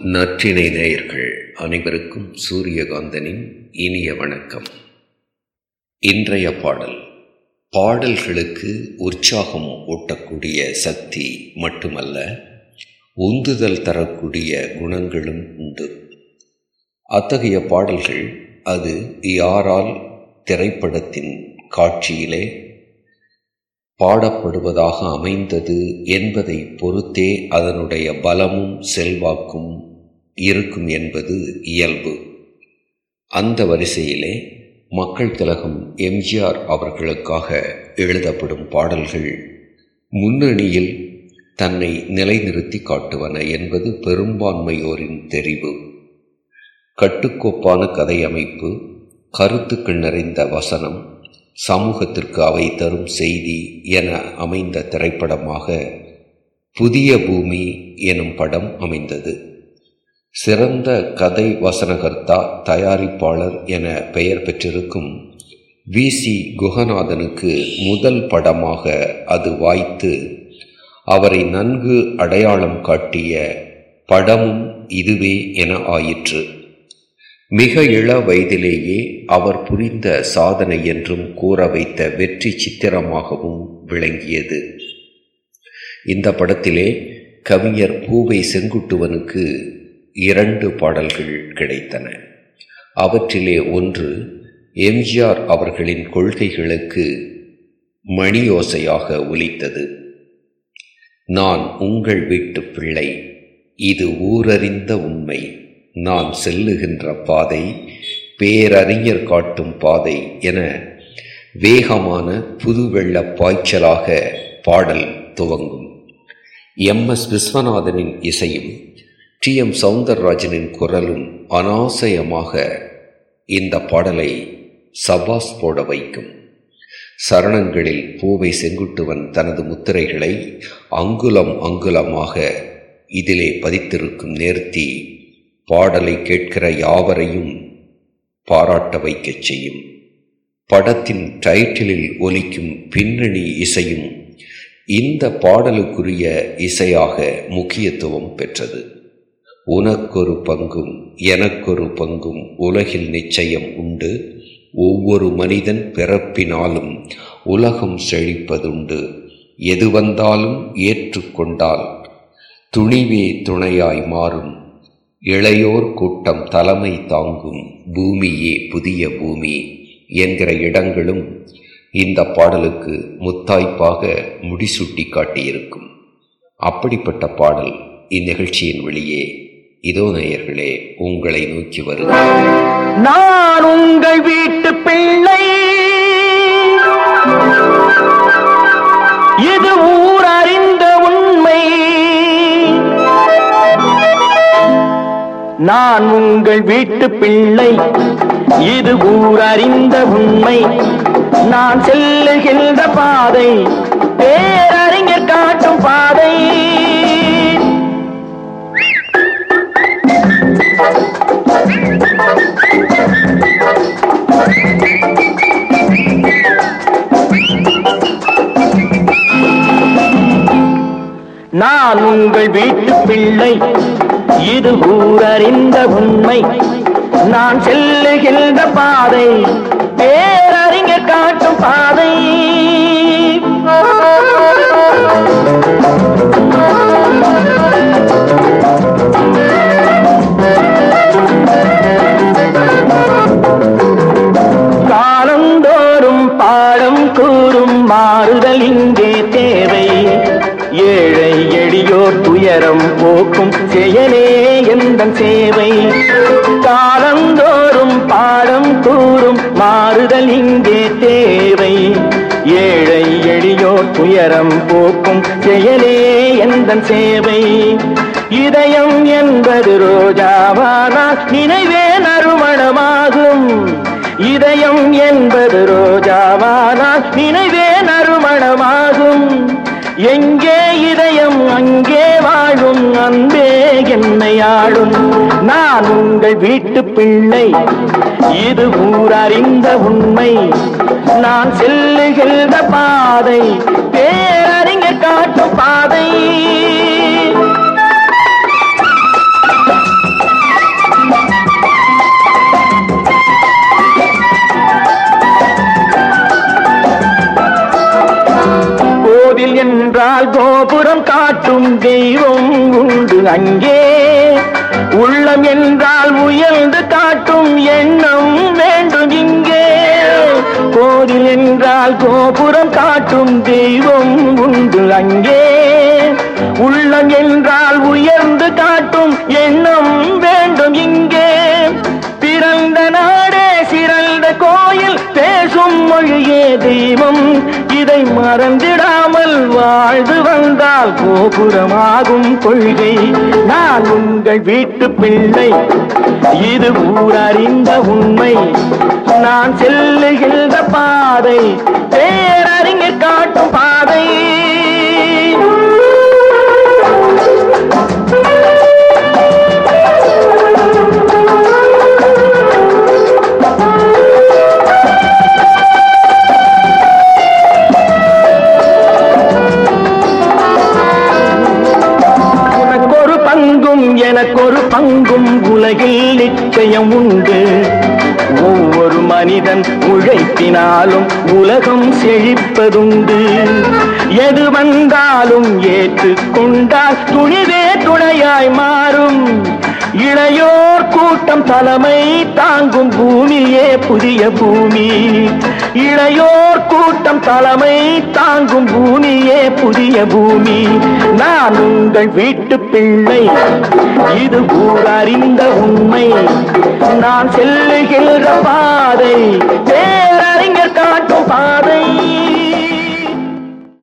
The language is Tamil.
நற்றினை நேயர்கள் அனைவருக்கும் சூரியகாந்தனின் இனிய வணக்கம். இன்றைய பாடல் பாடல்களுக்கு உற்சாகம் ஊட்டக்கூடிய சக்தி மட்டுமல்ல உந்துதல் தரக்கூடிய குணங்களும் உண்டு. அத்தகைய பாடல்கள் அது யாரால் திரைப்படத்தின் காட்சியிலே பாடப்படுவதாக அமைந்தது என்பதை பொறுத்தே அதனுடைய பலமும் செல்வாக்கும் இருக்கும் என்பது இயல்பு. அந்த வரிசையிலே மக்கள் திலகம் எம்ஜிஆர் அவர்களுக்காக எழுதப்படும் பாடல்கள் முன்னணியில் தன்னை நிலைநிறுத்தி காட்டுவன என்பது பெரும்பான்மையோரின் தெரிவு. கட்டுக்கோப்பான கதை அமைப்பு கருத்துக்கள் நிறைந்த வசனம் சமூகத்திற்கு அவை தரும் செய்தி என அமைந்த திரைப்படமாக புதிய பூமி எனும் படம் அமைந்தது. சிறந்த கதை வசனகர்த்தா தயாரிப்பாளர் என பெயர் பெற்றிருக்கும் வி. சி. குகநாதனுக்கு முதல் படமாக அது வாய்த்து அவரை நன்கு அடையாளம் காட்டிய படமும் இதுவே என ஆயிற்று. மிக இள வயதிலேயே அவர் புரிந்த சாதனை என்றும் கூற வைத்த வெற்றி சித்திரமாகவும் விளங்கியது. இந்த படத்திலே கவிஞர் பூவை செங்குட்டுவனுக்கு இரண்டு பாடல்கள் கிடைத்தன. அவற்றிலே ஒன்று எம்ஜிஆர் அவர்களின் கொள்கைகளுக்கு மணியோசையாக ஒலித்தது. நான் உங்கள் வீட்டு பிள்ளை இது ஊரறிந்த உண்மை. நான் செல்லுகின்ற பாதை பேரறிஞர் காட்டும் பாதை என வேகமான புது வெள்ள பாய்ச்சலாக பாடல் துவங்கும். எம் எஸ் விஸ்வநாதனின் இசையும் டி. எம். சவுந்தரராஜனின் குரலும் அனாசயமாக இந்த பாடலை சபாஸ் போட வைக்கும். சரணங்களில் பூவை செங்குட்டுவன் தனது முத்திரைகளை அங்குலம் அங்குலமாக இதிலே பதித்திருக்கும் நேர்த்தி பாடலை கேட்கிற யாவரையும் பாராட்ட வைக்கச் செய்யும். படத்தின் டைட்டிலில் ஒலிக்கும் பின்னணி இசையும் இந்த பாடலுக்குரிய இசையாக முக்கியத்துவம் பெற்றது. உனக்கொரு பங்கும் எனக்கொரு பங்கும் உலகில் நிச்சயம் உண்டு. ஒவ்வொரு மனிதன் பிறப்பினாலும் உலகம் செழிப்பதுண்டு. எது வந்தாலும் ஏற்றுக்கொண்டால் துணிவே துணையாய் மாறும். இளையோர் கூட்டம் தலைமை தாங்கும் பூமியே புதிய பூமி என்கிற இடங்களும் இந்த பாடலுக்கு முத்தாய்ப்பாக முடிசூட்டி காட்டியிருக்கும். அப்படிப்பட்ட பாடல் இந்நிகழ்ச்சியின் வெளியே இதோ நேயர்களே உங்களை நோக்கி வருகிறேன். நான் உங்கள் வீட்டு பிள்ளை. இது ஊர் அறிந்த உண்மை. நான் உங்கள் வீட்டு பிள்ளை. இது ஊர் அறிந்த உண்மை. நான் செல்லுகின்ற பாதை பேரறிஞர் காட்டும் பாதை. நான் உங்கள் வீட்டு பிள்ளை. இது ஊரறிந்த உண்மை. நான் செல்லுகின்ற பாதை பேரறிஞர் காட்டும் பாதை. காலந்தோறும் பாடம் கூறும் மாறுதல் இங்கே தேவை. ஏழு எளியோர் துயரம் போக்கும் செயலே எந்த சேவை. காலந்தோறும் பாடம் கூறும் மாறுதல் இங்கே தேவை. ஏழை எளியோர் துயரம் போக்கும் செயலே எந்த சேவை. இதயம் என்பது ரோஜாவானால் நினைவே நறுமணமாகும். இதயம் என்பது ரோஜாவானால் நினைவே நறுமணமாகும். எங்கே என்னை ஆளும் நான் உங்கள் வீட்டு பிள்ளை. இது ஊரறிந்த உண்மை. நான் செல்லுகின்ற பாதை பேரறிஞர் காட்டும் பாதை. தெய்வம் உண்டு அங்கே. உள்ளம் என்றால் உயர்ந்து காட்டும் எண்ணம் வேண்டும் இங்கே. கோவில் என்றால் கோபுரம் காட்டும் தெய்வம் உண்டு அங்கே. உள்ளம் என்றால் உயர்ந்து காட்டும் எண்ணம் வேண்டும் இங்கே. பிறந்த நாடே சிறந்த கோயில் பேசும் மொழியே தெய்வம். இதை மறந்திடாமல் வாழ்ந்து வந்தால் கோபுரமாகும் கொள்கை நான் உங்கள் வீட்டு பிள்ளை. இது ஊரறிந்த உண்மை. நான் செல்லுகின்ற பாதை பேரறிஞர் காட்டும் பாதை. உலகில் நிச்சயம் உண்டு. ஒவ்வொரு மனிதன் உழைப்பினாலும் உலகம் செழிப்பதுண்டு. எது வந்தாலும் ஏற்றுக்கொண்டால் துணிவே துணையாய் மாறும். இளையோர் கூட்டம் தலைமை தாங்கும் பூமியே புதிய பூமி. இளையோர் கூட்டம் தலைமை தாங்கும் பூமியே புதிய பூமி. நான் உங்கள் வீட்டு பிள்ளை. இது ஊரறிந்த உண்மை. நான் செல்லுகின்ற பாதை பேரறிஞர் காட்டும் பாதை.